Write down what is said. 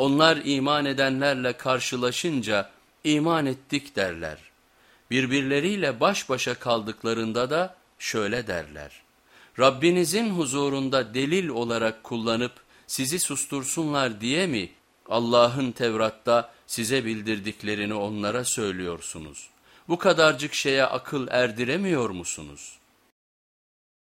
Onlar iman edenlerle karşılaşınca iman ettik derler. Birbirleriyle baş başa kaldıklarında da şöyle derler. Rabbinizin huzurunda delil olarak kullanıp sizi sustursunlar diye mi Allah'ın Tevrat'ta size bildirdiklerini onlara söylüyorsunuz? Bu kadarcık şeye akıl erdiremiyor musunuz?''